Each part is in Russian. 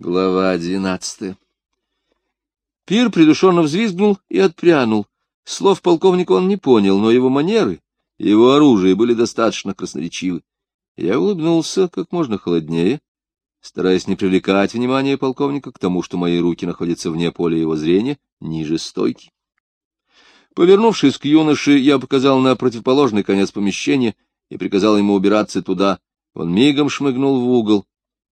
Глава двенадцатая. Пир придушенно взвизгнул и отпрянул. Слов полковника он не понял, но его манеры, его оружие были достаточно красноречивы. Я улыбнулся как можно холоднее, стараясь не привлекать внимание полковника к тому, что мои руки находятся вне поля его зрения, ниже стойки. Повернувшись к юноше, я показал на противоположный конец помещения и приказал ему убираться туда. Он мигом шмыгнул в угол,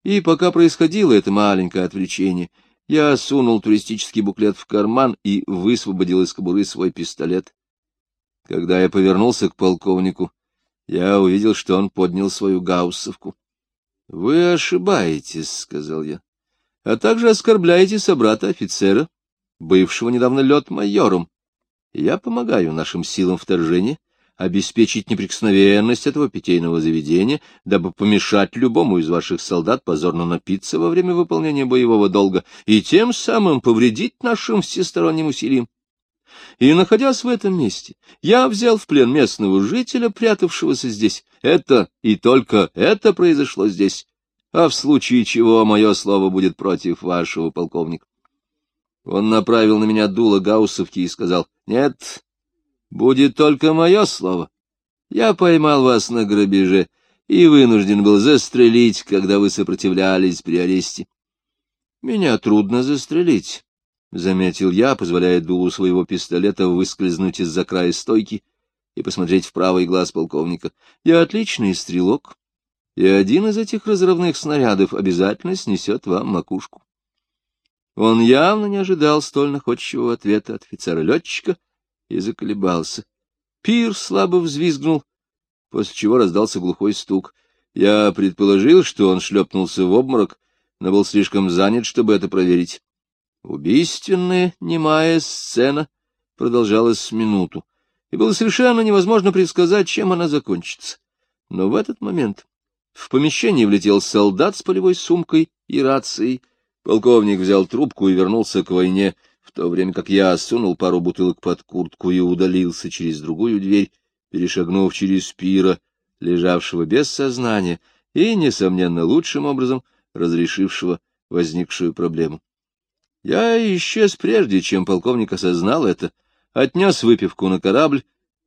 и пока происходило это маленькое отвлечение, я сунул туристический буклет в карман и высвободил из кобуры свой пистолет. Когда я повернулся к полковнику, я увидел, что он поднял свою гауссовку. — Вы ошибаетесь, — сказал я, — а также оскорбляете собрата-офицера, бывшего недавно лед-майором. Я помогаю нашим силам вторжения обеспечить неприкосновенность этого питейного заведения, дабы помешать любому из ваших солдат позорно напиться во время выполнения боевого долга и тем самым повредить нашим всесторонним усилиям. И, находясь в этом месте, я взял в плен местного жителя, прятавшегося здесь. Это и только это произошло здесь. А в случае чего мое слово будет против вашего полковника. Он направил на меня дуло гауссовки и сказал, «Нет, Будет только мое слово. Я поймал вас на грабеже и вынужден был застрелить, когда вы сопротивлялись при аресте. Меня трудно застрелить, — заметил я, позволяя дулу своего пистолета выскользнуть из-за края стойки и посмотреть в правый глаз полковника. Я отличный стрелок, и один из этих разрывных снарядов обязательно снесет вам макушку. Он явно не ожидал столь находчивого ответа от офицера-летчика, и заколебался. Пир слабо взвизгнул, после чего раздался глухой стук. Я предположил, что он шлепнулся в обморок, но был слишком занят, чтобы это проверить. Убийственная, немая сцена продолжалась с минуту, и было совершенно невозможно предсказать, чем она закончится. Но в этот момент в помещение влетел солдат с полевой сумкой и рацией. Полковник взял трубку и вернулся к войне, в то время как я сунул пару бутылок под куртку и удалился через другую дверь, перешагнув через пира, лежавшего без сознания и, несомненно, лучшим образом разрешившего возникшую проблему. Я исчез прежде, чем полковник осознал это, отнес выпивку на корабль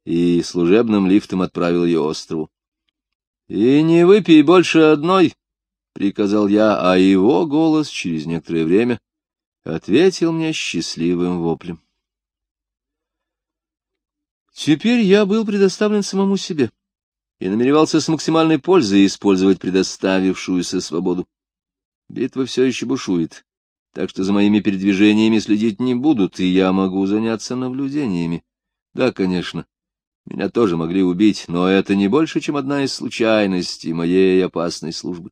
и служебным лифтом отправил ее острову. — И не выпей больше одной, — приказал я, а его голос через некоторое время ответил мне счастливым воплем. Теперь я был предоставлен самому себе и намеревался с максимальной пользой использовать предоставившуюся свободу. Битва все еще бушует, так что за моими передвижениями следить не будут, и я могу заняться наблюдениями. Да, конечно, меня тоже могли убить, но это не больше, чем одна из случайностей моей опасной службы.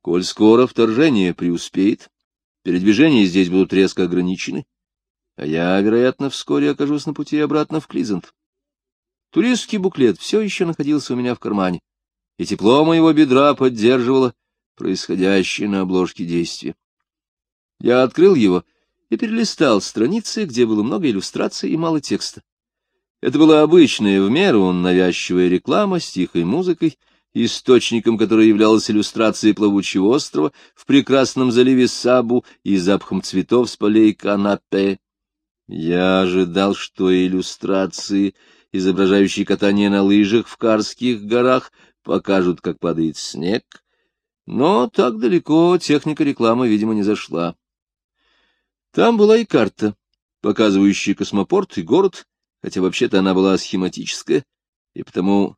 Коль скоро вторжение преуспеет, Передвижения здесь будут резко ограничены, а я, вероятно, вскоре окажусь на пути обратно в Клизант. Туристский буклет все еще находился у меня в кармане, и тепло моего бедра поддерживало происходящее на обложке действия. Я открыл его и перелистал страницы, где было много иллюстраций и мало текста. Это была обычная в меру навязчивая реклама с тихой музыкой, источником которой являлась иллюстрация плавучего острова в прекрасном заливе Сабу и запахом цветов с полей канапе. Я ожидал, что иллюстрации, изображающие катание на лыжах в Карских горах, покажут, как падает снег, но так далеко техника рекламы, видимо, не зашла. Там была и карта, показывающая космопорт и город, хотя вообще-то она была схематическая, и потому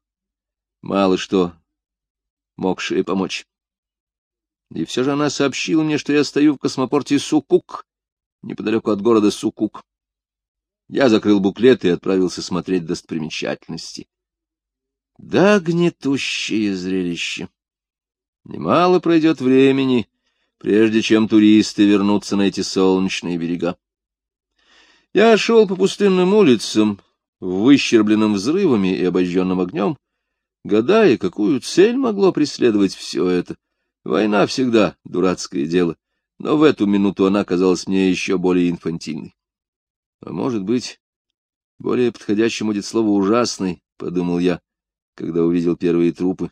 мало что могшие помочь. И все же она сообщила мне, что я стою в космопорте Сукук, неподалеку от города Сукук. Я закрыл буклет и отправился смотреть достопримечательности. Да, гнетущее зрелище. Немало пройдет времени, прежде чем туристы вернутся на эти солнечные берега. Я шел по пустынным улицам, выщербленным взрывами и обожженным огнем, гадая, какую цель могло преследовать все это. Война всегда дурацкое дело, но в эту минуту она казалась мне еще более инфантильной. А может быть, более подходящим будет слово «ужасный», — подумал я, когда увидел первые трупы.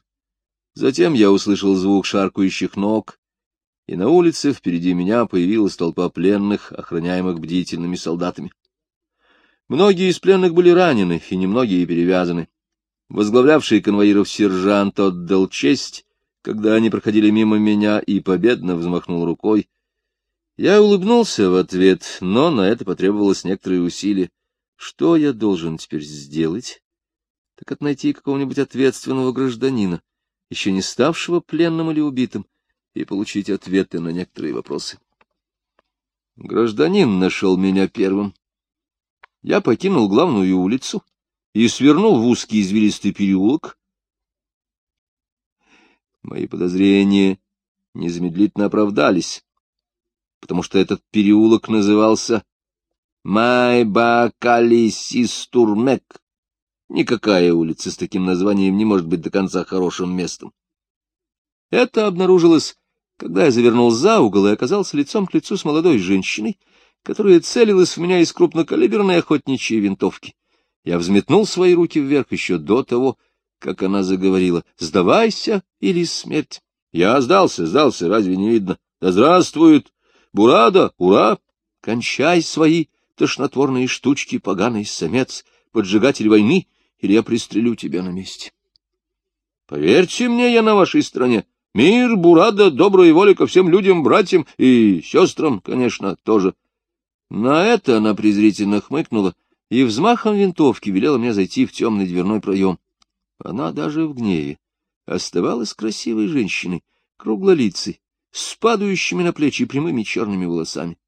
Затем я услышал звук шаркающих ног и на улице впереди меня появилась толпа пленных, охраняемых бдительными солдатами. Многие из пленных были ранены, и немногие перевязаны. Возглавлявший конвоиров сержант отдал честь, когда они проходили мимо меня, и победно взмахнул рукой. Я улыбнулся в ответ, но на это потребовалось некоторые усилия. Что я должен теперь сделать? Так это найти какого-нибудь ответственного гражданина, еще не ставшего пленным или убитым, и получить ответы на некоторые вопросы. Гражданин нашел меня первым. Я покинул главную улицу и свернул в узкий извилистый переулок. Мои подозрения незамедлительно оправдались, потому что этот переулок назывался Майбакалисистурмек. Никакая улица с таким названием не может быть до конца хорошим местом. Это обнаружилось, когда я завернул за угол и оказался лицом к лицу с молодой женщиной, которая целилась в меня из крупнокалиберной охотничьей винтовки. Я взметнул свои руки вверх еще до того, как она заговорила. «Сдавайся или смерть!» Я сдался, сдался, разве не видно? Да здравствует! Бурада, ура! Кончай свои тошнотворные штучки, поганый самец, поджигатель войны, или я пристрелю тебя на месте. Поверьте мне, я на вашей стороне. Мир, бурада, добрая воля ко всем людям, братьям и сестрам, конечно, тоже. На это она презрительно хмыкнула и взмахом винтовки велела мне зайти в темный дверной проем. Она даже в гневе оставалась красивой женщиной, круглолицей, с падающими на плечи прямыми черными волосами.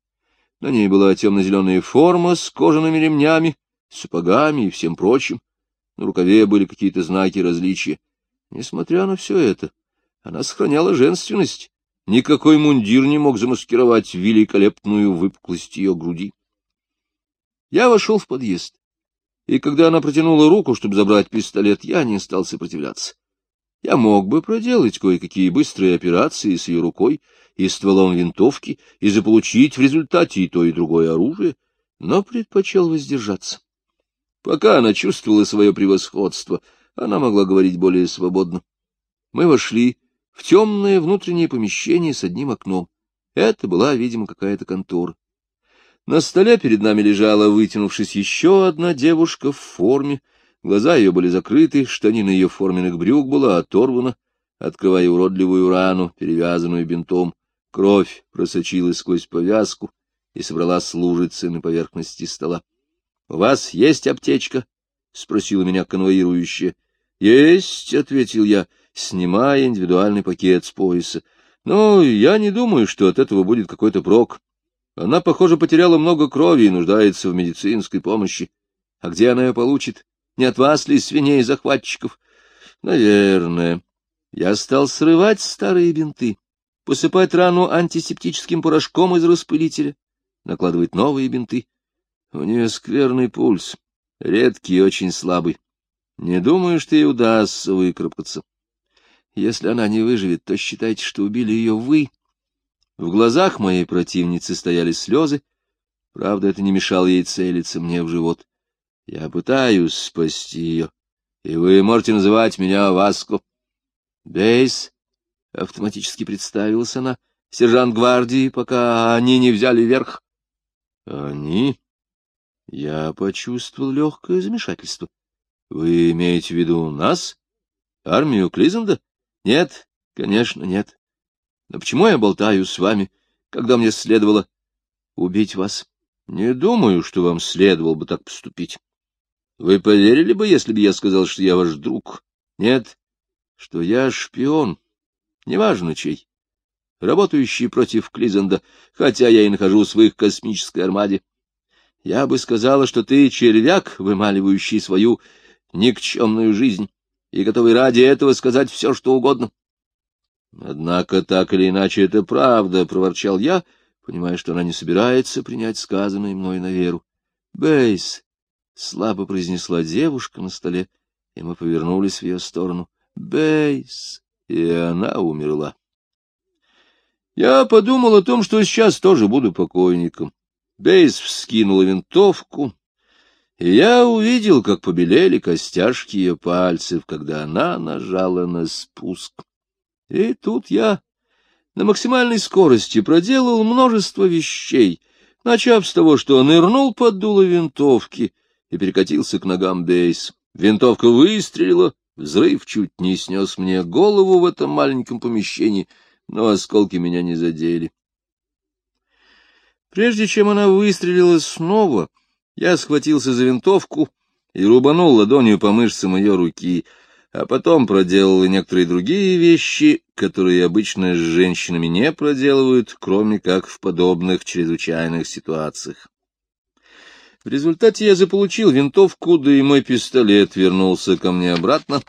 На ней была темно-зеленая форма с кожаными ремнями, сапогами и всем прочим. На рукаве были какие-то знаки различия. Несмотря на все это, она сохраняла женственность, Никакой мундир не мог замаскировать великолепную выпуклость ее груди. Я вошел в подъезд, и когда она протянула руку, чтобы забрать пистолет, я не стал сопротивляться. Я мог бы проделать кое-какие быстрые операции с ее рукой и стволом винтовки и заполучить в результате и то, и другое оружие, но предпочел воздержаться. Пока она чувствовала свое превосходство, она могла говорить более свободно. Мы вошли в темное внутреннее помещение с одним окном. Это была, видимо, какая-то контора. На столе перед нами лежала, вытянувшись, еще одна девушка в форме. Глаза ее были закрыты, штанина ее форменных брюк была оторвана, открывая уродливую рану, перевязанную бинтом. Кровь просочилась сквозь повязку и собралась лужицы на поверхности стола. — У вас есть аптечка? — спросила меня конвоирующая. — Есть, — ответил я, — снимая индивидуальный пакет с пояса. Но я не думаю, что от этого будет какой-то прок. Она, похоже, потеряла много крови и нуждается в медицинской помощи. А где она ее получит? Не от вас ли, свиней захватчиков? Наверное. Я стал срывать старые бинты, посыпать рану антисептическим порошком из распылителя, накладывать новые бинты. У нее скверный пульс, редкий и очень слабый. Не думаю, что ей удастся выкарабкаться. Если она не выживет, то считайте, что убили ее вы. В глазах моей противницы стояли слезы. Правда, это не мешало ей целиться мне в живот. Я пытаюсь спасти ее, и вы можете называть меня Васко. Бейс, — автоматически представилась она, — сержант гвардии, пока они не взяли верх. Они? Я почувствовал легкое замешательство. Вы имеете в виду нас? Армию Клизенда? Нет, конечно, нет. Но почему я болтаю с вами, когда мне следовало убить вас? Не думаю, что вам следовало бы так поступить. Вы поверили бы, если бы я сказал, что я ваш друг? Нет, что я шпион, неважно чей, работающий против Клизенда, хотя я и нахожусь в их космической армаде. Я бы сказала, что ты червяк, вымаливающий свою никчемную жизнь и готовый ради этого сказать все, что угодно. Однако, так или иначе, это правда, — проворчал я, понимая, что она не собирается принять сказанное мной на веру. — Бейс, — слабо произнесла девушка на столе, и мы повернулись в ее сторону. — Бейс! И она умерла. Я подумал о том, что сейчас тоже буду покойником. Бейс вскинула винтовку, и я увидел, как побелели костяшки ее пальцев, когда она нажала на спуск. И тут я на максимальной скорости проделал множество вещей, начав с того, что нырнул под дуло винтовки и перекатился к ногам Бейс. Винтовка выстрелила, взрыв чуть не снес мне голову в этом маленьком помещении, но осколки меня не задели. Прежде чем она выстрелила снова, я схватился за винтовку и рубанул ладонью по мышцам ее руки — а потом проделал и некоторые другие вещи, которые обычно с женщинами не проделывают, кроме как в подобных чрезвычайных ситуациях. В результате я заполучил винтовку, да и мой пистолет вернулся ко мне обратно,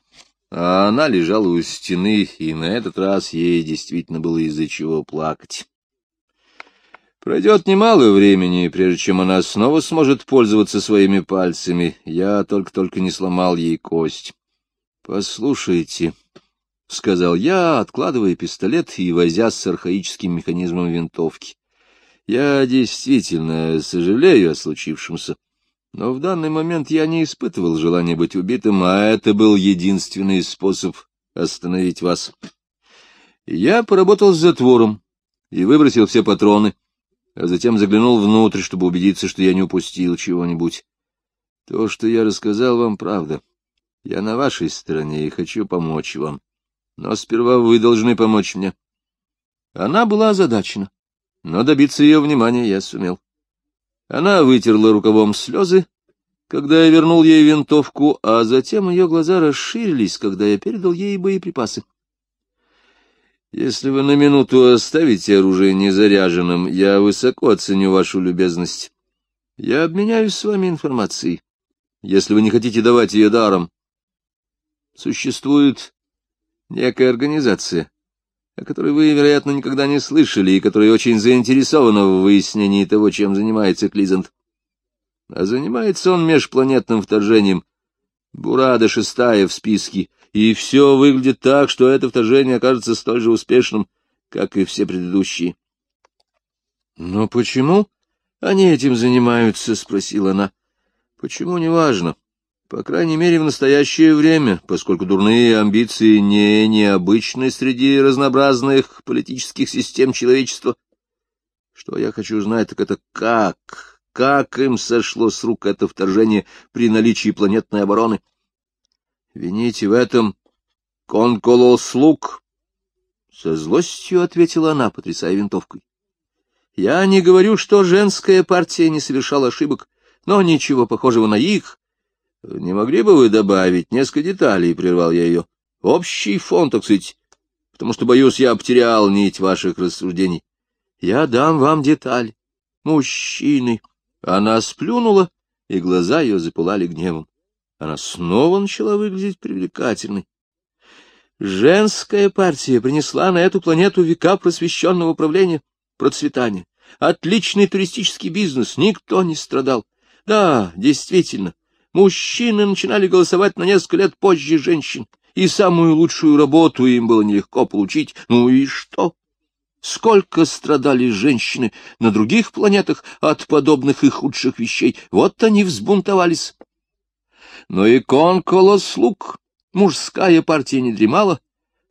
а она лежала у стены, и на этот раз ей действительно было из-за чего плакать. Пройдет немало времени, прежде чем она снова сможет пользоваться своими пальцами. Я только-только не сломал ей кость. Послушайте, — сказал я, откладывая пистолет и возя с архаическим механизмом винтовки. — Я действительно сожалею о случившемся, но в данный момент я не испытывал желания быть убитым, а это был единственный способ остановить вас. Я поработал с затвором и выбросил все патроны, а затем заглянул внутрь, чтобы убедиться, что я не упустил чего-нибудь. То, что я рассказал вам, правда. — я на вашей стороне и хочу помочь вам. Но сперва вы должны помочь мне. Она была озадачена, но добиться ее внимания я сумел. Она вытерла рукавом слезы, когда я вернул ей винтовку, а затем ее глаза расширились, когда я передал ей боеприпасы. Если вы на минуту оставите оружие незаряженным, я высоко оценю вашу любезность. Я обменяюсь с вами информацией, если вы не хотите давать ее даром. Существует некая организация, о которой вы, вероятно, никогда не слышали и которая очень заинтересована в выяснении того, чем занимается Клизант. А занимается он межпланетным вторжением. Бурада шестая в списке, и все выглядит так, что это вторжение окажется столь же успешным, как и все предыдущие. — Но почему они этим занимаются? — спросила она. — Почему, неважно. По крайней мере, в настоящее время, поскольку дурные амбиции не необычны среди разнообразных политических систем человечества. Что я хочу знать, так это как, как им сошло с рук это вторжение при наличии планетной обороны. Вините в этом конколослуг. Со злостью ответила она, потрясая винтовкой. Я не говорю, что женская партия не совершала ошибок, но ничего похожего на их — Не могли бы вы добавить несколько деталей, — прервал я ее. — Общий фон, так сказать, потому что, боюсь, я потерял нить ваших рассуждений. — Я дам вам деталь. Мужчины. Она сплюнула, и глаза ее запылали гневом. Она снова начала выглядеть привлекательной. Женская партия принесла на эту планету века просвещенного управления, процветания. Отличный туристический бизнес, никто не страдал. Да, действительно, Мужчины начинали голосовать на несколько лет позже женщин, и самую лучшую работу им было нелегко получить. Ну и что? Сколько страдали женщины на других планетах от подобных и худших вещей. Вот они взбунтовались. Но и конколослуг, мужская партия не дремала.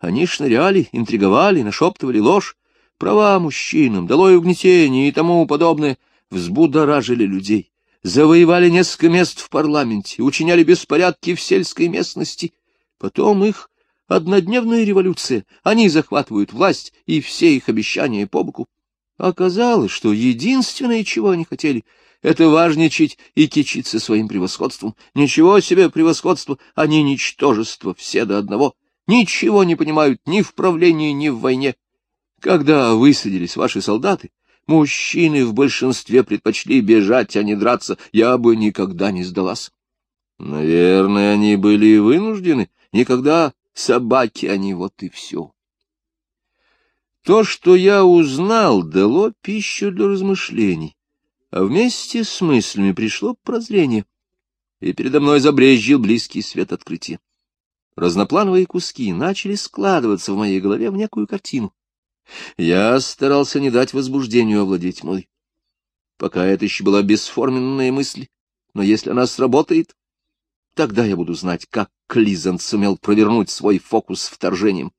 Они шныряли, интриговали, нашептывали ложь. Права мужчинам, долой угнетение и тому подобное взбудоражили людей завоевали несколько мест в парламенте, учиняли беспорядки в сельской местности. Потом их однодневная революция, они захватывают власть, и все их обещания по боку. Оказалось, что единственное, чего они хотели, это важничать и кичиться своим превосходством. Ничего себе превосходство, они ничтожество, все до одного. Ничего не понимают ни в правлении, ни в войне. Когда высадились ваши солдаты, Мужчины в большинстве предпочли бежать, а не драться. Я бы никогда не сдалась. Наверное, они были вынуждены. Никогда собаки они, вот и все. То, что я узнал, дало пищу для размышлений, а вместе с мыслями пришло прозрение, и передо мной забрезжил близкий свет открытия. Разноплановые куски начали складываться в моей голове в некую картину. Я старался не дать возбуждению овладеть мной. Пока это еще была бесформенная мысль, но если она сработает, тогда я буду знать, как Клизант сумел провернуть свой фокус вторжением.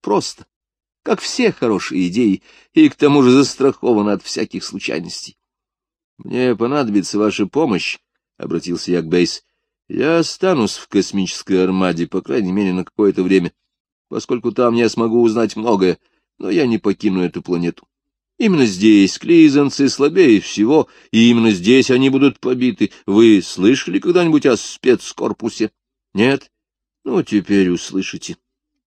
Просто как все хорошие идеи, и к тому же застрахована от всяких случайностей. — Мне понадобится ваша помощь, — обратился я к Бейс. — Я останусь в космической армаде, по крайней мере, на какое-то время, поскольку там я смогу узнать многое, но я не покину эту планету. Именно здесь клизанцы слабее всего, и именно здесь они будут побиты. Вы слышали когда-нибудь о спецкорпусе? Нет? Ну, теперь услышите.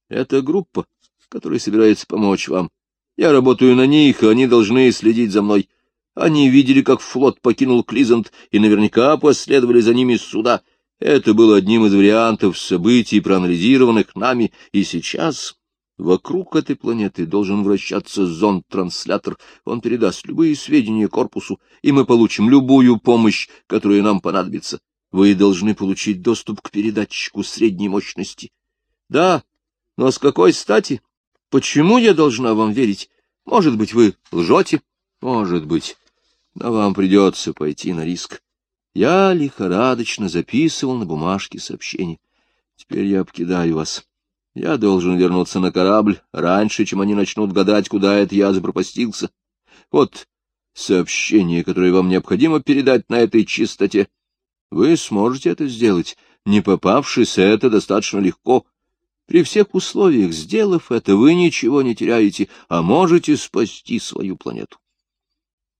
Это группа, которая собирается помочь вам. Я работаю на них, они должны следить за мной. Они видели, как флот покинул Клизант, и наверняка последовали за ними сюда. Это было одним из вариантов событий, проанализированных нами, и сейчас Вокруг этой планеты должен вращаться зонд-транслятор. Он передаст любые сведения корпусу, и мы получим любую помощь, которая нам понадобится. Вы должны получить доступ к передатчику средней мощности. Да, но с какой стати? Почему я должна вам верить? Может быть, вы лжете? Может быть. Но вам придется пойти на риск. Я лихорадочно записывал на бумажке сообщение. Теперь я покидаю вас. Я должен вернуться на корабль раньше, чем они начнут гадать, куда это я запропастился. Вот сообщение, которое вам необходимо передать на этой чистоте. Вы сможете это сделать, не попавшись, это достаточно легко. При всех условиях, сделав это, вы ничего не теряете, а можете спасти свою планету.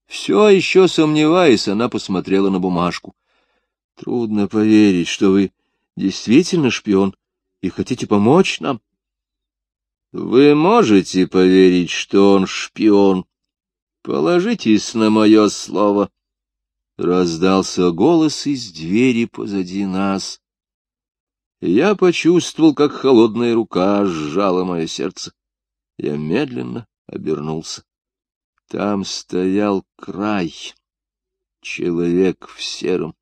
Все еще сомневаясь, она посмотрела на бумажку. Трудно поверить, что вы действительно шпион и хотите помочь нам? Вы можете поверить, что он шпион? Положитесь на мое слово. Раздался голос из двери позади нас. Я почувствовал, как холодная рука сжала мое сердце. Я медленно обернулся. Там стоял край, человек в сером.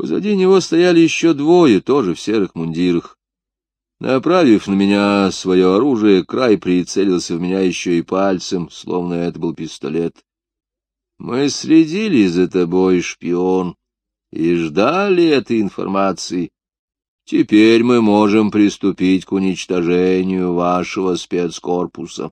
Позади него стояли еще двое, тоже в серых мундирах. Направив на меня свое оружие, край прицелился в меня еще и пальцем, словно это был пистолет. Мы следили за тобой, шпион, и ждали этой информации. Теперь мы можем приступить к уничтожению вашего спецкорпуса.